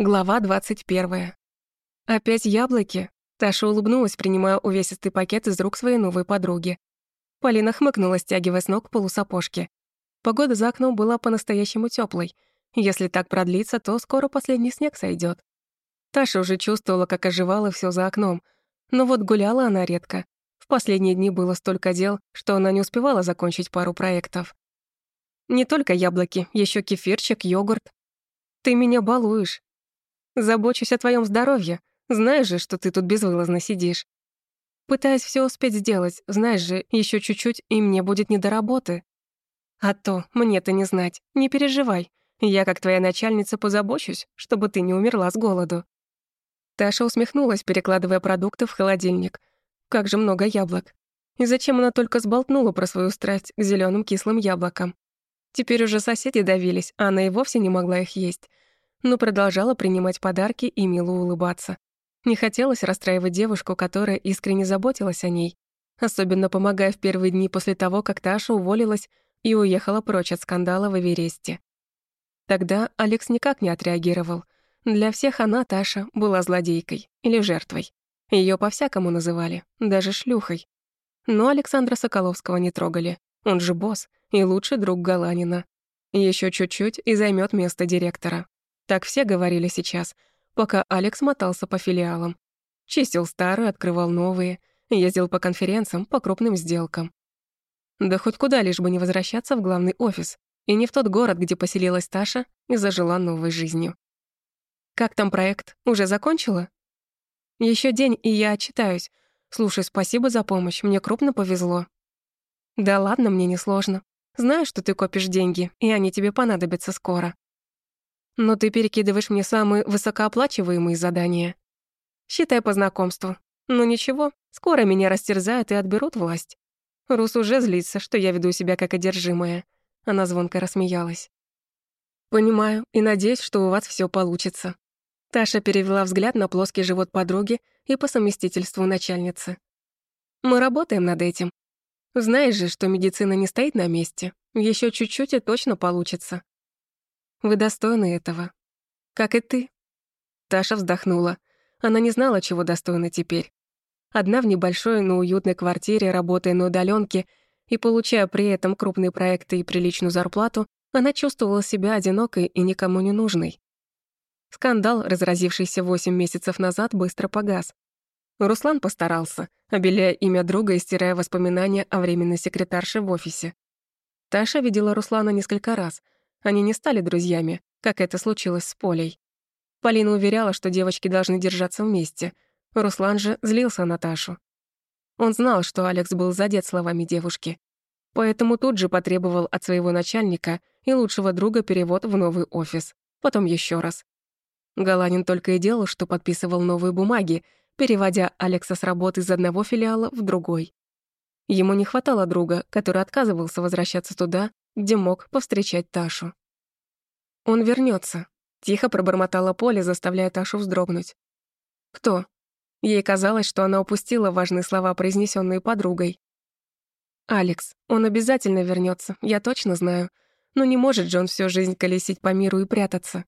Глава 21. Опять яблоки? Таша улыбнулась, принимая увесистый пакет из рук своей новой подруги. Полина хмыкнула, стягивая с ног полусапожки. Погода за окном была по-настоящему теплой. Если так продлится, то скоро последний снег сойдет. Таша уже чувствовала, как оживало все за окном. Но вот гуляла она редко. В последние дни было столько дел, что она не успевала закончить пару проектов. Не только яблоки, еще кефирчик, йогурт. Ты меня балуешь. Забочусь о твоем здоровье. Знаешь же, что ты тут безвылазно сидишь. Пытаюсь все успеть сделать, знаешь же, еще чуть-чуть, и мне будет не до работы. А то, мне-то не знать, не переживай. Я, как твоя начальница, позабочусь, чтобы ты не умерла с голоду». Таша усмехнулась, перекладывая продукты в холодильник. Как же много яблок. И зачем она только сболтнула про свою страсть к зеленым кислым яблокам? Теперь уже соседи давились, а она и вовсе не могла их есть но продолжала принимать подарки и мило улыбаться. Не хотелось расстраивать девушку, которая искренне заботилась о ней, особенно помогая в первые дни после того, как Таша уволилась и уехала прочь от скандала в Эвересте. Тогда Алекс никак не отреагировал. Для всех она, Таша, была злодейкой или жертвой. Ее по-всякому называли, даже шлюхой. Но Александра Соколовского не трогали. Он же босс и лучший друг Галанина. Еще чуть-чуть и займет место директора. Так все говорили сейчас, пока Алекс мотался по филиалам. Чистил старые, открывал новые, ездил по конференциям, по крупным сделкам. Да хоть куда, лишь бы не возвращаться в главный офис, и не в тот город, где поселилась Таша и зажила новой жизнью. «Как там проект? Уже закончила?» Еще день, и я отчитаюсь. Слушай, спасибо за помощь, мне крупно повезло». «Да ладно, мне не сложно. Знаю, что ты копишь деньги, и они тебе понадобятся скоро но ты перекидываешь мне самые высокооплачиваемые задания. Считай по знакомству. Ну ничего, скоро меня растерзают и отберут власть. Рус уже злится, что я веду себя как одержимая. Она звонко рассмеялась. Понимаю и надеюсь, что у вас все получится. Таша перевела взгляд на плоский живот подруги и по совместительству начальницы. Мы работаем над этим. Знаешь же, что медицина не стоит на месте. Еще чуть-чуть и точно получится. Вы достойны этого. Как и ты». Таша вздохнула. Она не знала, чего достойна теперь. Одна в небольшой, но уютной квартире, работая на удаленке и получая при этом крупные проекты и приличную зарплату, она чувствовала себя одинокой и никому не нужной. Скандал, разразившийся восемь месяцев назад, быстро погас. Руслан постарался, обеляя имя друга и стирая воспоминания о временной секретарше в офисе. Таша видела Руслана несколько раз — они не стали друзьями, как это случилось с Полей. Полина уверяла, что девочки должны держаться вместе. Руслан же злился Наташу. Он знал, что Алекс был задет словами девушки. Поэтому тут же потребовал от своего начальника и лучшего друга перевод в новый офис. Потом еще раз. Галанин только и делал, что подписывал новые бумаги, переводя Алекса с работы из одного филиала в другой. Ему не хватало друга, который отказывался возвращаться туда, где мог повстречать Ташу. «Он вернется, тихо пробормотала Поле, заставляя Ташу вздрогнуть. «Кто?» Ей казалось, что она упустила важные слова, произнесенные подругой. «Алекс, он обязательно вернется, я точно знаю. Но не может же он всю жизнь колесить по миру и прятаться.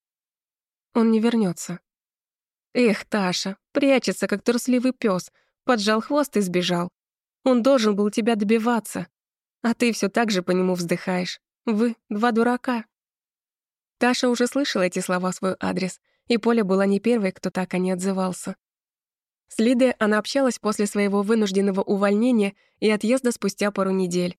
Он не вернется. Эх, Таша, прячется, как трусливый пес, поджал хвост и сбежал. Он должен был тебя добиваться. А ты все так же по нему вздыхаешь. Вы два дурака. Таша уже слышала эти слова в свой адрес, и Поля была не первой, кто так о ней отзывался. С Лидой она общалась после своего вынужденного увольнения и отъезда спустя пару недель.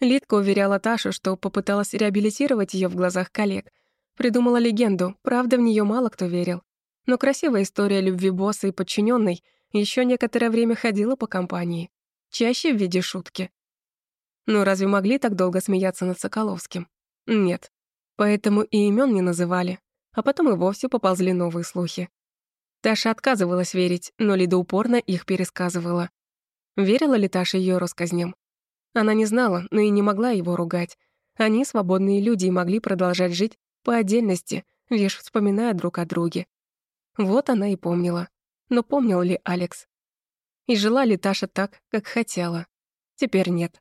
Лидка уверяла Ташу, что попыталась реабилитировать ее в глазах коллег. Придумала легенду, правда, в нее мало кто верил. Но красивая история любви босса и подчиненной еще некоторое время ходила по компании. Чаще в виде шутки. Ну разве могли так долго смеяться над Соколовским? Нет. Поэтому и имен не называли. А потом и вовсе поползли новые слухи. Таша отказывалась верить, но Лида упорно их пересказывала. Верила ли Таша ее рассказням? Она не знала, но и не могла его ругать. Они, свободные люди, и могли продолжать жить по отдельности, лишь вспоминая друг о друге. Вот она и помнила. Но помнил ли Алекс? И жила ли Таша так, как хотела? Теперь нет.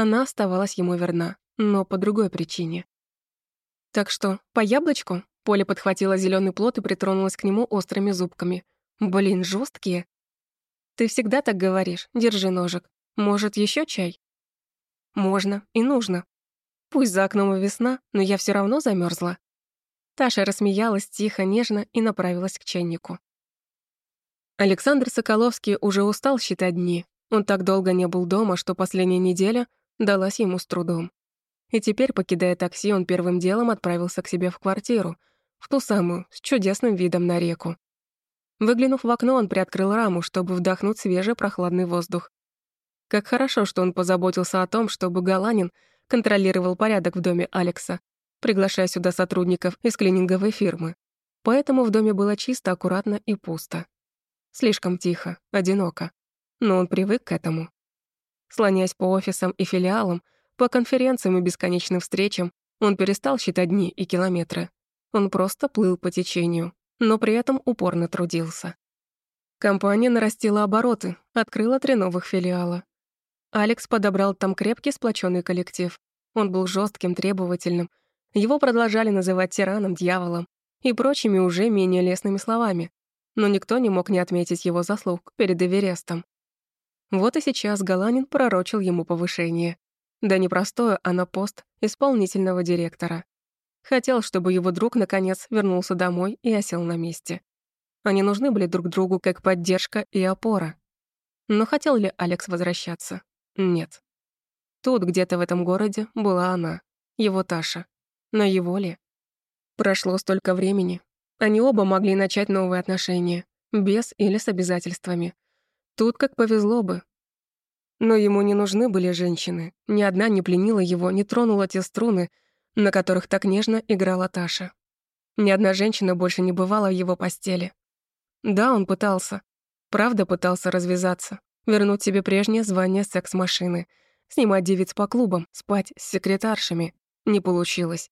Она оставалась ему верна, но по другой причине. «Так что, по яблочку?» — Поле подхватила зеленый плод и притронулась к нему острыми зубками. Блин, жесткие. Ты всегда так говоришь. Держи ножик. Может, еще чай? Можно и нужно. Пусть за окном и весна, но я все равно замерзла. Таша рассмеялась тихо, нежно и направилась к чайнику. Александр Соколовский уже устал считать дни. Он так долго не был дома, что последняя неделя далась ему с трудом. И теперь, покидая такси, он первым делом отправился к себе в квартиру, в ту самую, с чудесным видом на реку. Выглянув в окно, он приоткрыл раму, чтобы вдохнуть свежий прохладный воздух. Как хорошо, что он позаботился о том, чтобы Галанин контролировал порядок в доме Алекса, приглашая сюда сотрудников из клининговой фирмы. Поэтому в доме было чисто, аккуратно и пусто. Слишком тихо, одиноко. Но он привык к этому. Слоняясь по офисам и филиалам, по конференциям и бесконечным встречам, он перестал считать дни и километры. Он просто плыл по течению, но при этом упорно трудился. Компания нарастила обороты, открыла три новых филиала. Алекс подобрал там крепкий сплоченный коллектив. Он был жестким, требовательным. Его продолжали называть тираном, дьяволом и прочими уже менее лестными словами. Но никто не мог не отметить его заслуг перед Эверестом. Вот и сейчас Галанин пророчил ему повышение. Да не простое, а на пост исполнительного директора. Хотел, чтобы его друг, наконец, вернулся домой и осел на месте. Они нужны были друг другу как поддержка и опора. Но хотел ли Алекс возвращаться? Нет. Тут, где-то в этом городе, была она, его Таша. Но его ли? Прошло столько времени. Они оба могли начать новые отношения, без или с обязательствами. Тут как повезло бы. Но ему не нужны были женщины. Ни одна не пленила его, не тронула те струны, на которых так нежно играла Таша. Ни одна женщина больше не бывала в его постели. Да, он пытался. Правда пытался развязаться, вернуть себе прежнее звание секс-машины, снимать девиц по клубам, спать с секретаршами. Не получилось.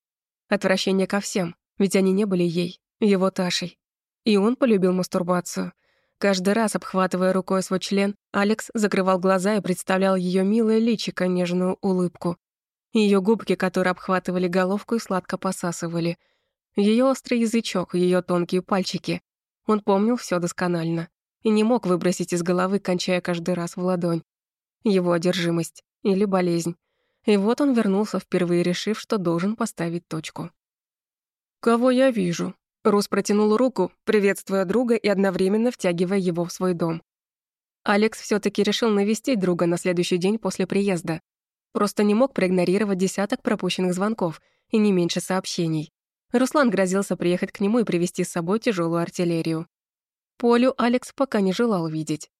Отвращение ко всем, ведь они не были ей, его Ташей. И он полюбил мастурбацию. Каждый раз, обхватывая рукой свой член, Алекс закрывал глаза и представлял ее милое личико, нежную улыбку. Ее губки, которые обхватывали головку и сладко посасывали. Ее острый язычок, ее тонкие пальчики. Он помнил все досконально и не мог выбросить из головы, кончая каждый раз в ладонь. Его одержимость или болезнь. И вот он вернулся, впервые решив, что должен поставить точку. «Кого я вижу?» Рус протянул руку, приветствуя друга и одновременно втягивая его в свой дом. Алекс все таки решил навестить друга на следующий день после приезда. Просто не мог проигнорировать десяток пропущенных звонков и не меньше сообщений. Руслан грозился приехать к нему и привезти с собой тяжелую артиллерию. Полю Алекс пока не желал видеть.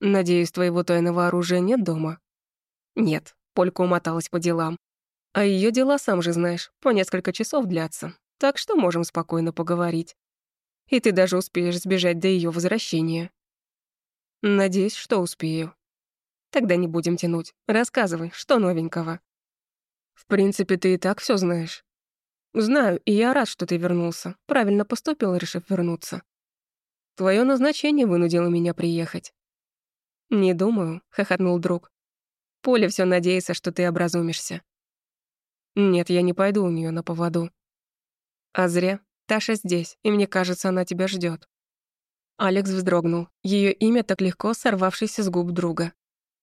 «Надеюсь, твоего тайного оружия нет дома?» «Нет», — Полька умоталась по делам. «А ее дела, сам же знаешь, по несколько часов длятся, так что можем спокойно поговорить. И ты даже успеешь сбежать до ее возвращения». «Надеюсь, что успею», Тогда не будем тянуть. Рассказывай, что новенького?» «В принципе, ты и так все знаешь». «Знаю, и я рад, что ты вернулся. Правильно поступил, решив вернуться. Твое назначение вынудило меня приехать». «Не думаю», — хохотнул друг. «Поля все надеется, что ты образумишься». «Нет, я не пойду у нее на поводу». «А зря. Таша здесь, и мне кажется, она тебя ждет. Алекс вздрогнул. Ее имя так легко сорвавшееся с губ друга.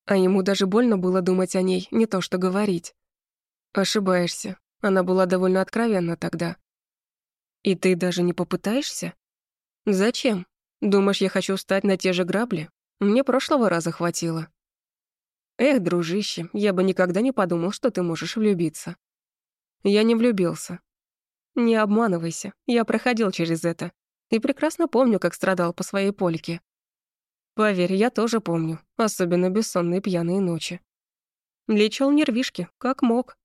А ему даже больно было думать о ней, не то что говорить. Ошибаешься. Она была довольно откровенна тогда. И ты даже не попытаешься? Зачем? Думаешь, я хочу встать на те же грабли? Мне прошлого раза хватило. Эх, дружище, я бы никогда не подумал, что ты можешь влюбиться. Я не влюбился. Не обманывайся, я проходил через это. И прекрасно помню, как страдал по своей польке. Поверь, я тоже помню, особенно бессонные пьяные ночи. Лечил нервишки, как мог.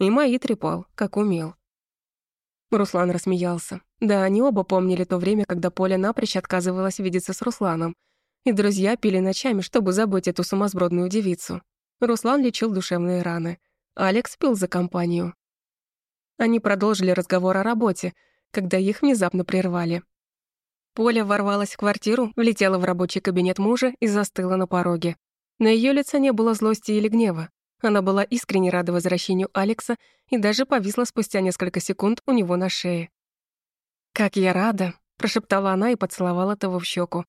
И мои трепал, как умел. Руслан рассмеялся. Да, они оба помнили то время, когда Поля напрочь отказывалась видеться с Русланом. И друзья пили ночами, чтобы забыть эту сумасбродную девицу. Руслан лечил душевные раны. Алекс пил за компанию. Они продолжили разговор о работе, когда их внезапно прервали. Поля ворвалась в квартиру, влетела в рабочий кабинет мужа и застыла на пороге. На ее лице не было злости или гнева. Она была искренне рада возвращению Алекса и даже повисла спустя несколько секунд у него на шее. «Как я рада!» — прошептала она и поцеловала того в щеку.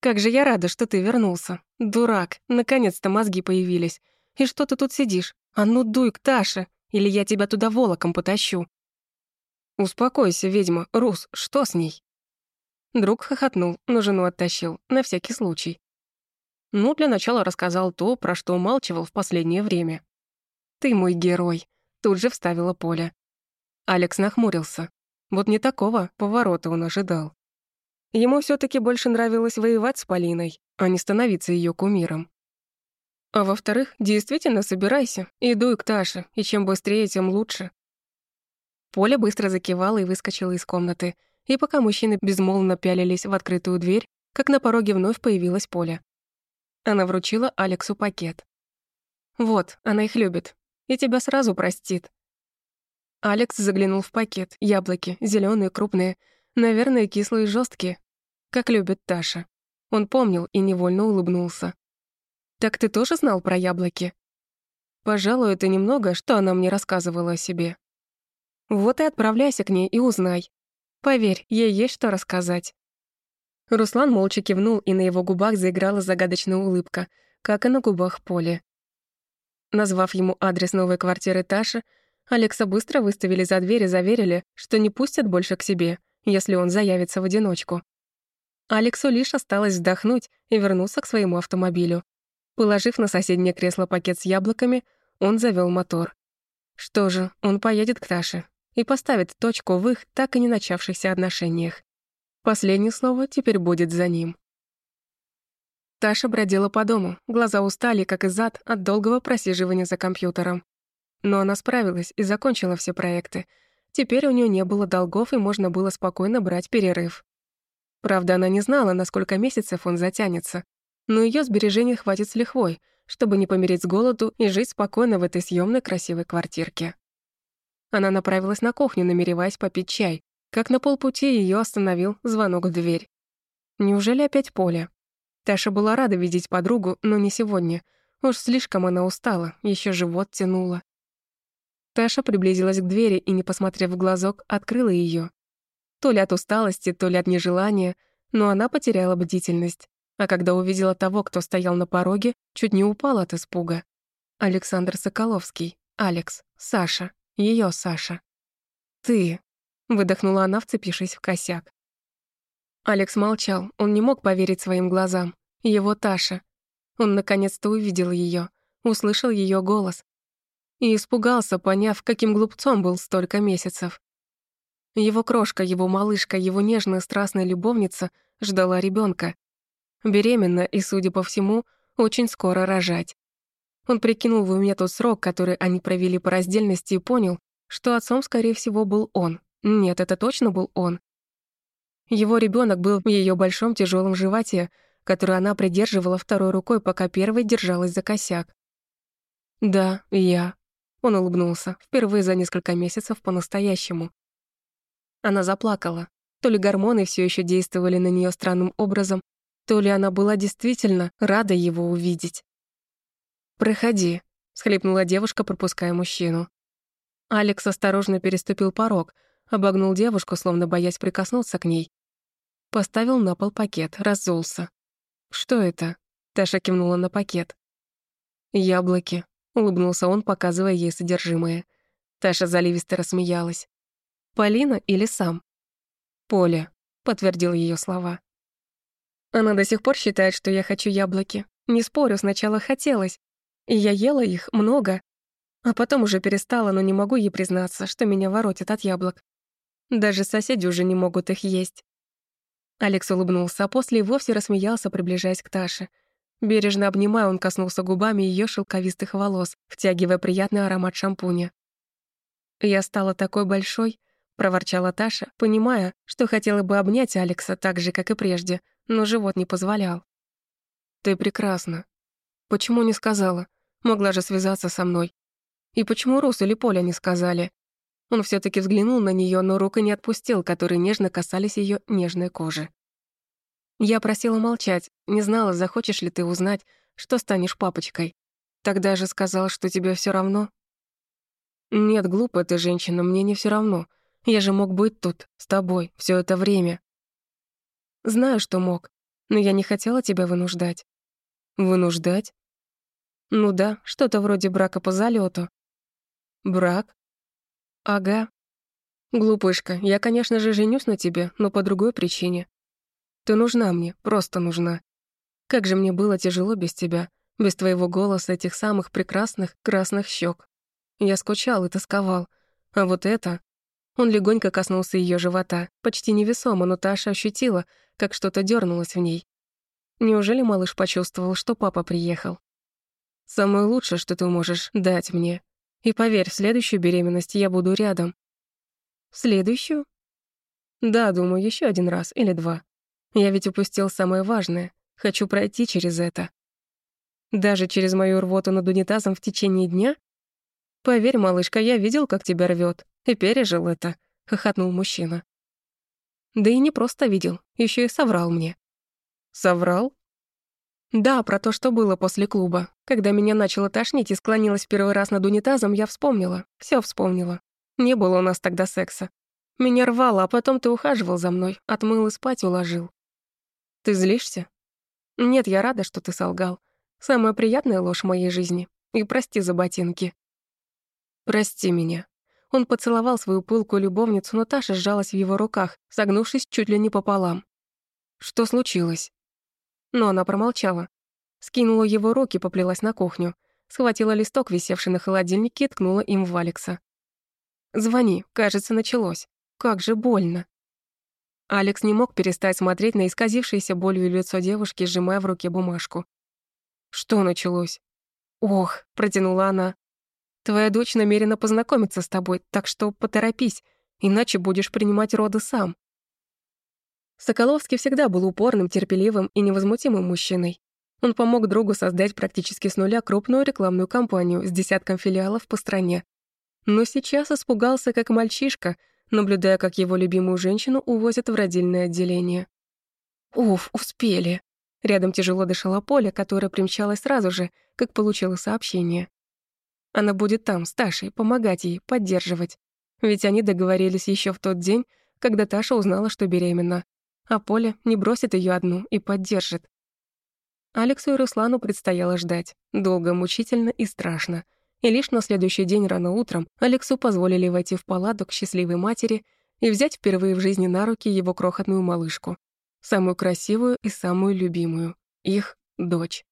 «Как же я рада, что ты вернулся! Дурак! Наконец-то мозги появились! И что ты тут сидишь? А ну дуй к Таше, или я тебя туда волоком потащу!» «Успокойся, ведьма. Рус, что с ней?» Друг хохотнул, но жену оттащил, на всякий случай. Ну, для начала рассказал то, про что умалчивал в последнее время. «Ты мой герой», — тут же вставила Поля. Алекс нахмурился. Вот не такого поворота он ожидал. Ему все таки больше нравилось воевать с Полиной, а не становиться ее кумиром. А во-вторых, действительно собирайся, иду к Таше, и чем быстрее, тем лучше. Поля быстро закивала и выскочила из комнаты, и пока мужчины безмолвно пялились в открытую дверь, как на пороге вновь появилась Поля. Она вручила Алексу пакет. «Вот, она их любит. И тебя сразу простит». Алекс заглянул в пакет. Яблоки, зеленые, крупные, наверное, кислые и жесткие, как любит Таша. Он помнил и невольно улыбнулся. «Так ты тоже знал про яблоки?» «Пожалуй, это немного, что она мне рассказывала о себе». «Вот и отправляйся к ней и узнай. Поверь, ей есть что рассказать». Руслан молча кивнул, и на его губах заиграла загадочная улыбка, как и на губах Поли. Назвав ему адрес новой квартиры Таши, Алекса быстро выставили за дверь и заверили, что не пустят больше к себе, если он заявится в одиночку. Алексу лишь осталось вздохнуть и вернуться к своему автомобилю. Положив на соседнее кресло пакет с яблоками, он завел мотор. Что же, он поедет к Таше и поставит точку в их так и не начавшихся отношениях. Последнее слово теперь будет за ним. Таша бродила по дому, глаза устали, как и зад, от долгого просиживания за компьютером. Но она справилась и закончила все проекты. Теперь у нее не было долгов, и можно было спокойно брать перерыв. Правда, она не знала, на сколько месяцев он затянется, но ее сбережений хватит с лихвой, чтобы не помереть с голоду и жить спокойно в этой съемной красивой квартирке. Она направилась на кухню, намереваясь попить чай, как на полпути ее остановил звонок в дверь. Неужели опять Поля? Таша была рада видеть подругу, но не сегодня. Уж слишком она устала, еще живот тянула. Таша приблизилась к двери и, не посмотрев в глазок, открыла ее. То ли от усталости, то ли от нежелания, но она потеряла бдительность. А когда увидела того, кто стоял на пороге, чуть не упала от испуга. Александр Соколовский. Алекс. Саша. ее Саша. «Ты», выдохнула она, вцепившись в косяк. Алекс молчал, он не мог поверить своим глазам. Его Таша. Он наконец-то увидел ее, услышал ее голос. И испугался, поняв, каким глупцом был столько месяцев. Его крошка, его малышка, его нежная страстная любовница ждала ребенка. Беременна и, судя по всему, очень скоро рожать. Он прикинул в уме тот срок, который они провели по раздельности, и понял, что отцом, скорее всего, был он. Нет, это точно был он. Его ребенок был в ее большом тяжелом животе, который она придерживала второй рукой, пока первой держалась за косяк. «Да, я». Он улыбнулся, впервые за несколько месяцев по-настоящему. Она заплакала. То ли гормоны все еще действовали на нее странным образом, то ли она была действительно рада его увидеть. «Проходи», — схлипнула девушка, пропуская мужчину. Алекс осторожно переступил порог, обогнул девушку, словно боясь прикоснуться к ней. Поставил на пол пакет, разулся. «Что это?» — Таша кивнула на пакет. «Яблоки», — улыбнулся он, показывая ей содержимое. Таша заливисто рассмеялась. «Полина или сам?» «Поля», — подтвердил ее слова. Она до сих пор считает, что я хочу яблоки. Не спорю, сначала хотелось. И я ела их много. А потом уже перестала, но не могу ей признаться, что меня воротит от яблок. Даже соседи уже не могут их есть. Алекс улыбнулся, а после и вовсе рассмеялся, приближаясь к Таше. Бережно обнимая, он коснулся губами ее шелковистых волос, втягивая приятный аромат шампуня. «Я стала такой большой», — проворчала Таша, понимая, что хотела бы обнять Алекса так же, как и прежде, но живот не позволял. «Ты прекрасна. Почему не сказала? Могла же связаться со мной. И почему Рус или Поля не сказали? Он все таки взглянул на нее, но рук и не отпустил, которые нежно касались ее нежной кожи. Я просила молчать, не знала, захочешь ли ты узнать, что станешь папочкой. Тогда же сказал, что тебе все равно. Нет, глупая ты женщина, мне не все равно. Я же мог быть тут, с тобой, все это время. Знаю, что мог, но я не хотела тебя вынуждать. Вынуждать? Ну да, что-то вроде брака по залету. Брак? Ага. Глупышка, я, конечно же, женюсь на тебе, но по другой причине. Ты нужна мне, просто нужна. Как же мне было тяжело без тебя, без твоего голоса, этих самых прекрасных красных щек. Я скучал и тосковал. А вот это... Он легонько коснулся ее живота, почти невесомо, но Таша ощутила, как что-то дернулось в ней. Неужели малыш почувствовал, что папа приехал? «Самое лучшее, что ты можешь дать мне. И поверь, в следующую беременность я буду рядом». «В следующую?» «Да, думаю, еще один раз или два. Я ведь упустил самое важное. Хочу пройти через это». «Даже через мою рвоту над унитазом в течение дня?» «Поверь, малышка, я видел, как тебя рвет, и пережил это», — хохотнул мужчина. Да и не просто видел, еще и соврал мне. Соврал? Да, про то, что было после клуба. Когда меня начало тошнить и склонилась первый раз над унитазом, я вспомнила. Все вспомнила. Не было у нас тогда секса. Меня рвало, а потом ты ухаживал за мной, отмыл и спать уложил. Ты злишься? Нет, я рада, что ты солгал. Самая приятная ложь в моей жизни. И прости за ботинки. «Прости меня». Он поцеловал свою пылкую любовницу, но Таша сжалась в его руках, согнувшись чуть ли не пополам. «Что случилось?» Но она промолчала. Скинула его руки, поплелась на кухню. Схватила листок, висевший на холодильнике, и ткнула им в Алекса. «Звони, кажется, началось. Как же больно». Алекс не мог перестать смотреть на исказившееся болью лицо девушки, сжимая в руке бумажку. «Что началось?» «Ох», — протянула она, Твоя дочь намерена познакомиться с тобой, так что поторопись, иначе будешь принимать роды сам». Соколовский всегда был упорным, терпеливым и невозмутимым мужчиной. Он помог другу создать практически с нуля крупную рекламную кампанию с десятком филиалов по стране. Но сейчас испугался, как мальчишка, наблюдая, как его любимую женщину увозят в родильное отделение. «Уф, успели!» Рядом тяжело дышала Поля, которая примчалась сразу же, как получила сообщение. Она будет там, с Ташей, помогать ей, поддерживать. Ведь они договорились еще в тот день, когда Таша узнала, что беременна. А Поля не бросит ее одну и поддержит. Алексу и Руслану предстояло ждать. Долго, мучительно и страшно. И лишь на следующий день рано утром Алексу позволили войти в палату к счастливой матери и взять впервые в жизни на руки его крохотную малышку. Самую красивую и самую любимую. Их дочь.